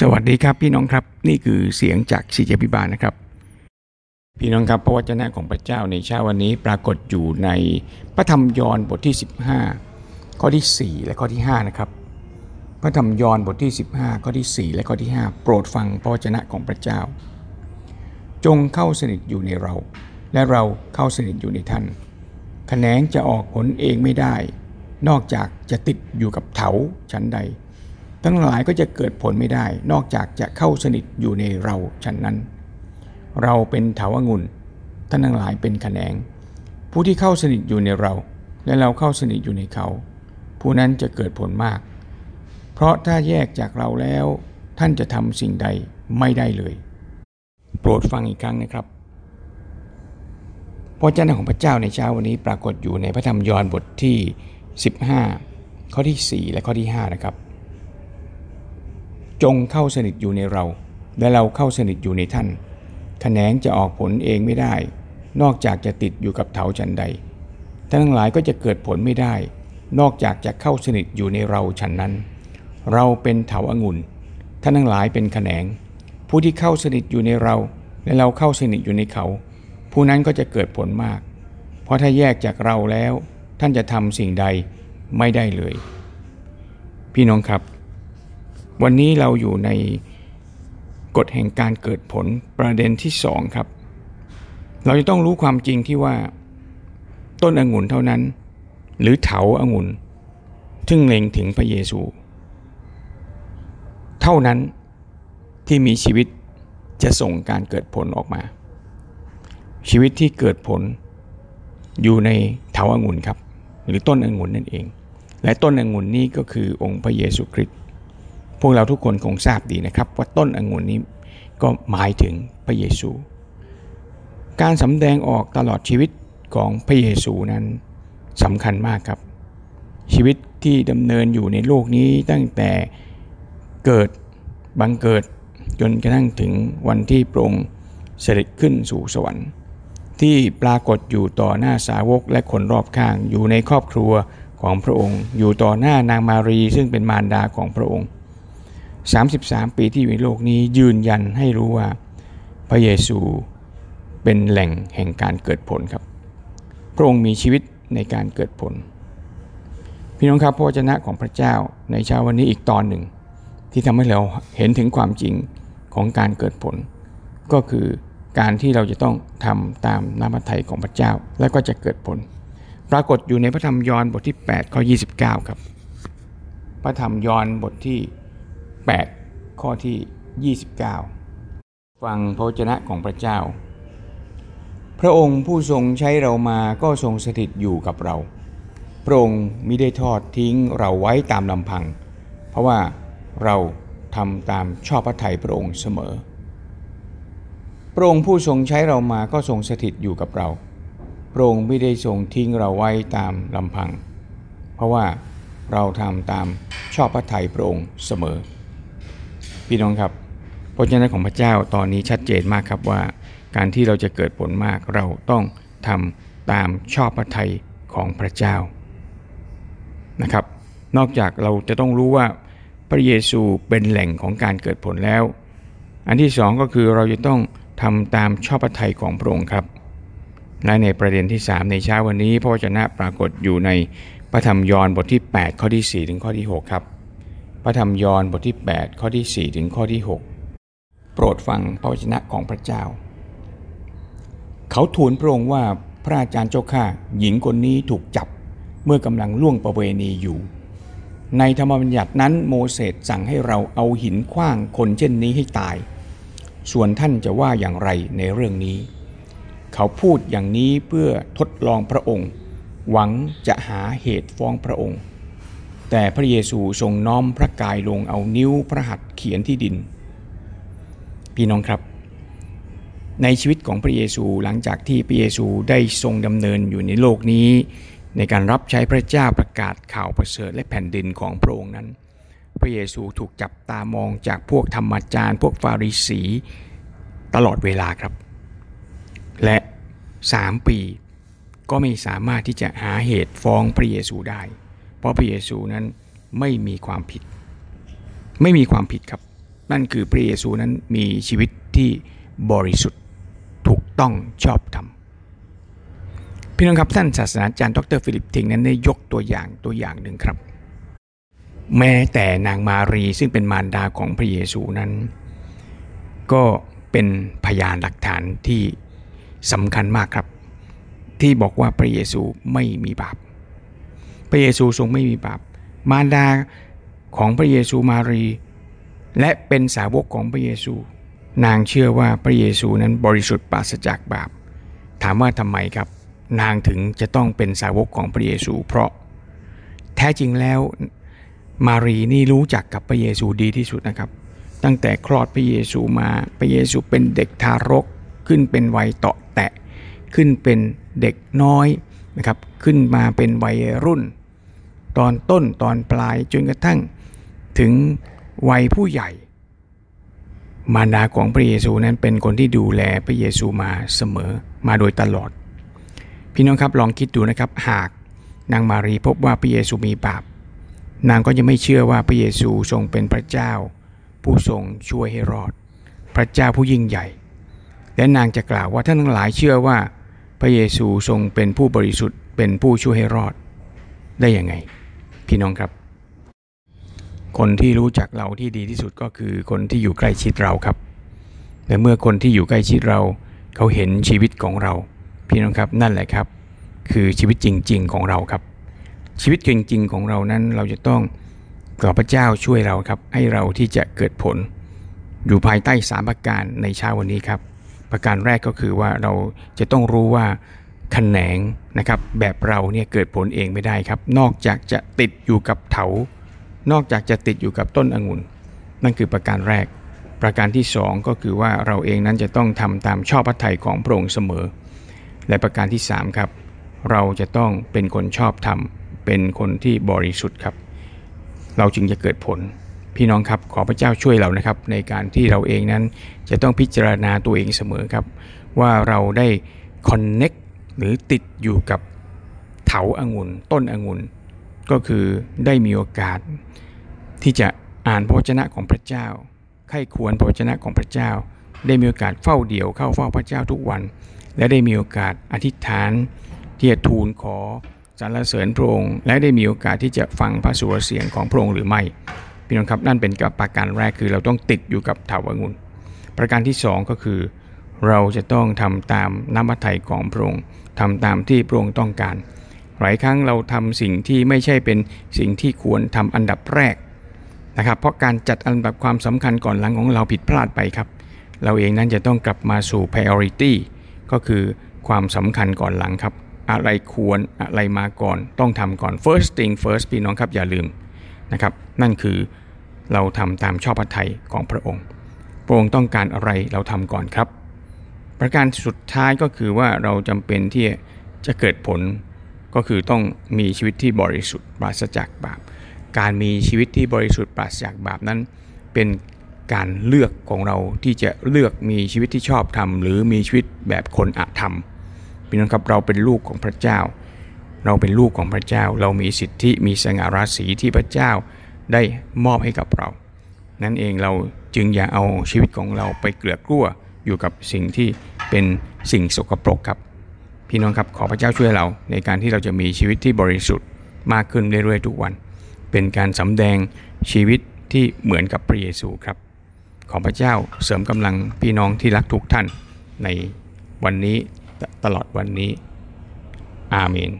สวัสดีครับพี่น้องครับนี่คือเสียงจากสีเจพิบาลนะครับ พี่น้องครับพระวจนะของพระเจ้าในเช้าวันนี้ปรากฏอยู่ในพระธรรมยอห์นบทที่ 15 ข้อที่ 4 และข้อที่5นะครับพระธรรมยอห์นบทที่ 15 ข้อที่ 4 และข้อที่ 5 โปรดฟังพระวจนะของพระเจ้า จงเข้าสนิทอยู่ในเรา และเราเข้าสนิทอยู่ในท่านแขนงจะออกผลเองไม่ได้ นอกจากจะติดอยู่กับเถาชั้นใด ทั้งหลายก็จะเกิดผลไม่ได้ นอกจากจะเข้าสนิทอยู่ในเราฉันนั้น เราเป็นเถาอางุ่นท่านทั้งหลายเป็นแขนง ผู้ที่เข้าสนิทอยู่ในเรา และเราเข้าสนิทอยู่ในเขา ผู้นั้นจะเกิดผลมาก เพราะถ้าแยกจากเราแล้ว ท่านจะทำสิ่งใดไม่ได้เลย โปรดฟังอีกครั้งนะครับพระเจ้าของพระเจ้าในเช้าวันนี้ปรากฏอยู่ในพระธรรมยอห์นบทที่ 15 ข้อที่ 4 และข้อที่ 5 นะครับ จงเข้าสนิทอยู่ในเรา และเราเข้าสนิทอยู่ในท่านแขนงจะออกผลเองไม่ได้ นอกจากจะติดอยู่กับเถาชันใดท่านทั้งหลายก็จะเกิดผลไม่ได้ นอกจากจะเข้าสนิทอยู่ในเราฉันนั้น เราเป็นเถาอางุ่นท่านทั้งหลายเป็นแขนง ผู้ที่เข้าสนิทอยู่ในเรา และเราเข้าสนิทอยู่ในเขา ผู้นั้นก็จะเกิดผลมาก เพราะถ้าแยกจากเราแล้ว ท่านจะทำสิ่งใดไม่ได้เลย พี่น้องครับ วันนี้เราอยู่ในกฎแห่งการเกิดผลประเด็นที่สองครับ เราจะต้องรู้ความจริงที่ว่า ต้นองุ่นเท่านั้น หรือเถาอางุ่นทึ่งเล็งถึงพระเยซู เท่านั้นที่มีชีวิตจะส่งการเกิดผลออกมา ชีวิตที่เกิดผลอยู่ในเถาอางุ่นครับ หรือต้นองุ่นนั่นเอง และต้นองุ่นนี้ก็คือองค์พระเยซูคริสต์ พวกเราทุกคนคงทราบดีนะครับ ว่าต้นองุ่นนี้ก็หมายถึงพระเยซู การสำแดงออกตลอดชีวิตของพระเยซูนั้นสำคัญมากครับ ชีวิตที่ดำเนินอยู่ในโลกนี้ตั้งแต่เกิดบังเกิดจนกระทั่งถึงวันที่พระองค์เสด็จขึ้นสู่สวรรค์ ที่ปรากฏอยู่ต่อหน้าสาวกและคนรอบข้างอยู่ในครอบครัวของพระองค์ อยู่ต่อหน้านางมารีซึ่งเป็นมารดาของพระองค์ 33 ปีที่อยู่ในโลกนี้ยืนยันให้รู้ว่าพระเยซูเป็นแหล่งแห่งการเกิดผลครับ พระองค์มีชีวิตในการเกิดผล พี่น้องครับพระวจนะของพระเจ้าในเช้าวันนี้อีกตอนหนึ่ง ที่ทำให้เราเห็นถึงความจริงของการเกิดผล ก็คือการที่เราจะต้องทำตามน้ำพระทัยของพระเจ้าและก็จะเกิดผล ปรากฏอยู่ในพระธรรมยอห์นบทที่ 8 ข้อ 29 ครับ พระธรรมยอห์นบทที่ 8 ข้อที่ 29 ฟังพระวจนะของพระเจ้า พระองค์ผู้ทรงใช้เรามาก็ทรงสถิตอยู่กับเรา พระองค์มิได้ทอดทิ้งเราไว้ตามลำพัง เพราะว่าเราทำตามชอบพระทัยพระองค์เสมอ พระองค์ผู้ทรงใช้เรามาก็ทรงสถิตอยู่กับเรา พระองค์ไม่ได้ทรงทิ้งเราไว้ตามลำพัง เพราะว่าเราทำตามชอบพระทัยพระองค์เสมอ พี่น้องครับพระเจ้าของพระเจ้าตอนนี้ชัดเจนมากครับว่า การที่เราจะเกิดผลมากเราต้องทำตามชอบพระทัยของพระเจ้านะครับ นอกจากเราจะต้องรู้ว่าพระเยซูเป็นแหล่งของการเกิดผลแล้ว อันที่สองก็คือเราจะต้องทำตามชอบพระทัยของพระองค์ครับ และในประเด็นที่ 3 ในเช้าวันนี้พระวจนะปรากฏอยู่ในพระธรรมยอห์นบทที่ 8 ข้อที่ 4 ถึงข้อที่ 6 ครับ พระธรรมยอห์นบทที่ 8 ข้อที่ 4 ถึงข้อที่ 6 โปรดฟังพระวจนะของพระเจ้า เขาทูลพระองค์ว่าพระอาจารย์เจ้าข้าหญิงคนนี้ถูกจับเมื่อกำลังล่วงประเวณีอยู่ ในธรรมบัญญัตินั้นโมเสสสั่งให้เราเอาหินขว้างคนเช่นนี้ให้ตาย ส่วนท่านจะว่าอย่างไรในเรื่องนี้ เขาพูดอย่างนี้เพื่อทดลองพระองค์ หวังจะหาเหตุฟ้องพระองค์ แต่พระเยซูทรงน้อมพระกายลงเอานิ้วพระหัตถ์เขียนที่ดิน พี่น้องครับ ในชีวิตของพระเยซูหลังจากที่พระเยซูได้ทรงดำเนินอยู่ในโลกนี้ ในการรับใช้พระเจ้าประกาศข่าวประเสริฐและแผ่นดินของพระองค์นั้น พระเยซูถูกจับตามองจากพวกธรรมจารย์ พวกฟาริสีตลอดเวลาครับ และสามปีก็ไม่สามารถที่จะหาเหตุฟ้องพระเยซูได้ เพราะพระเยซูนั้นไม่มีความผิด ไม่มีความผิดครับ นั่นคือพระเยซูนั้นมีชีวิตที่บริสุทธิ์ถูกต้องชอบธรรมพี่น้องครับท่านศาสนาจารย์ดรฟิลิปทิงนั้นได้ยกตัวอย่างตัวอย่างหนึ่งครับ แม้แต่นางมารีซึ่งเป็นมารดาของพระเยซูนั้น ก็เป็นพยานหลักฐานที่สำคัญมากครับ ที่บอกว่าพระเยซูไม่มีบาป ระเยซูทรงไม่มีบาป มารดาของพระเยซูมารี และเป็นสาวกของพระเยซู นางเชื่อว่าพระเยซูนั้นบริสุทธิ์ปราศจากบาป ถามว่าทำไมครับ นางถึงจะต้องเป็นสาวกของพระเยซู เพราะแท้จริงแล้วมารีนี่รู้จักกับพระเยซูดีที่สุดนะครับ ตั้งแต่คลอดพระเยซูมาพระเยซูเป็นเด็กทารกขึ้นเป็นวัยเตาะแตะ ขึ้นเป็นเด็กน้อยนะครับ ขึ้นมาเป็นวัยรุ่น ตอนต้นตอนปลายจนกระทั่งถึงวัยผู้ใหญ่ มารดาของพระเยซูนั้นเป็นคนที่ดูแลพระเยซูมาเสมอมาโดยตลอด พี่น้องครับลองคิดดูนะครับ หากนางมารีพบว่าพระเยซูมีบาปนางก็จะไม่เชื่อว่าพระเยซูทรงเป็นพระเจ้า ผู้ทรงช่วยให้รอด พระเจ้าผู้ยิ่งใหญ่ และนางจะกล่าวว่าท่านทั้งหลายเชื่อว่า พระเยซูทรงเป็นผู้บริสุทธิ์เป็นผู้ช่วยให้รอดได้ยังไง พี่น้องครับ คนที่รู้จักเราที่ดีที่สุดก็คือคนที่อยู่ใกล้ชิดเราครับแต่เมื่อคนที่อยู่ใกล้ชิดเรา เขาเห็นชีวิตของเรา พี่น้องครับนั่นแหละครับ คือชีวิตจริง ๆ ของเราครับ ชีวิตจริง ๆ ของเรานั้นเราจะต้องขอพระเจ้าช่วยเราครับ ให้เราที่จะเกิดผล อยู่ภายใต้สามประการในเช้าวันนี้ครับ ประการแรกก็คือว่าเราจะต้องรู้ว่า ขแขนงนะครับแบบเราเนี่ยเกิดผลเองไม่ได้ครับ นอกจากจะติดอยู่กับเถานอกจากจะติดอยู่กับต้นองุ่น นั่นคือประการแรก ประการที่สองก็คือว่าเราเองนั้นจะต้องทำตามชอบพระทัยของพระองค์เสมอ และประการที่สามครับ เราจะต้องเป็นคนชอบธรรม เป็นคนที่บริสุทธิ์ครับ เราจึงจะเกิดผล พี่น้องครับขอพระเจ้าช่วยเรานะครับ ในการที่เราเองนั้นจะต้องพิจารณาตัวเองเสมอครับ ว่าเราได้คอนเน็ก หรือติดอยู่กับเถาอางุ่นต้นองุ่นก็คือได้มีโอกาส ที่จะอ่านพระวจนะของพระเจ้าไข้ควรพระวจนะของพระเจ้า ได้มีโอกาสเฝ้าเดี่ยวเข้าเฝ้าพระเจ้าทุกวัน และได้มีโอกาสอธิษฐาน ที่จะทูลขอสรรเสริญพระองค์ และได้มีโอกาสที่จะฟังพระสุรเสียงของพระองค์หรือไม่พี่น้องครับนั่นเป็นกับประการแรกคือเราต้องติดอยู่กับเถาวังุ่นประการที่สองก็คือ เราจะต้องทำตามน้ำพระทัยของพระองค์ทำตามที่พระองค์ต้องการ หลายครั้งเราทำสิ่งที่ไม่ใช่เป็นสิ่งที่ควรทำอันดับแรกนะครับ เพราะการจัดอันดับความสำคัญก่อนหลังของเราผิดพลาดไปครับ เราเองนั้นจะต้องกลับมาสู่ priority ก็คือความสำคัญก่อนหลังครับ อะไรควรอะไรมาก่อน ต้องทำก่อน first thing first พี่น้องครับอย่าลืมนะครับ นั่นคือเราทำตามชอบพระทัยของพระองค์ พระองค์ต้องการอะไรเราทำก่อนครับ ประการสุดท้ายก็คือว่าเราจำเป็นที่จะเกิดผลก็คือต้องมีชีวิตที่บริสุทธิ์ปราศจากบาป การมีชีวิตที่บริสุทธิ์ปราศจากบาปนั้น เป็นการเลือกของเราที่จะเลือกมีชีวิตที่ชอบธรรมหรือมีชีวิตแบบคนอธรรมพี่น้องครับเราเป็นลูกของพระเจ้า เราเป็นลูกของพระเจ้า เรามีสิทธิมีสง่าราศีที่พระเจ้าได้มอบให้กับเรา นั่นเองเราจึงอย่าเอาชีวิตของเราไปเกลือกลั้วอยู่กับสิ่งที่ เป็นสิ่งสกปรกครับ พี่น้องครับขอพระเจ้าช่วยเราในการที่เราจะมีชีวิตที่บริสุทธิ์มากขึ้นเรื่อยๆทุกวัน เป็นการสำแดงชีวิตที่เหมือนกับพระเยซูครับ ขอพระเจ้าเสริมกำลังพี่น้องที่รักทุกท่านในวันนี้ตลอดวันนี้ อาเมน